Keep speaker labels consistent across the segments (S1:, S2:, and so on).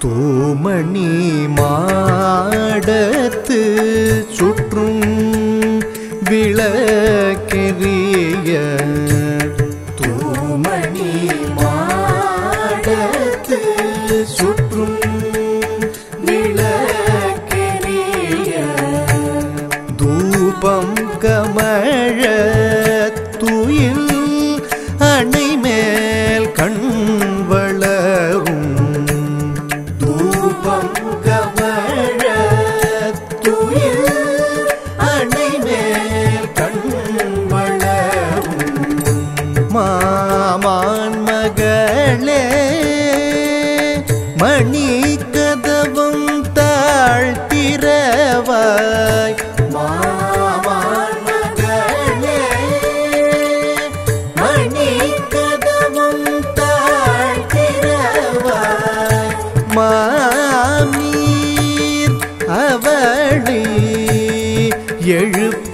S1: تو منی مڈت چل کر تو منی مڈر ویلکری دوبم کمر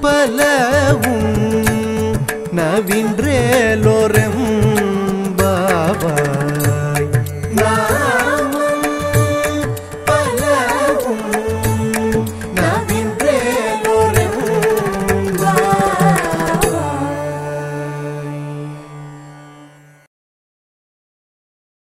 S1: پل نو لو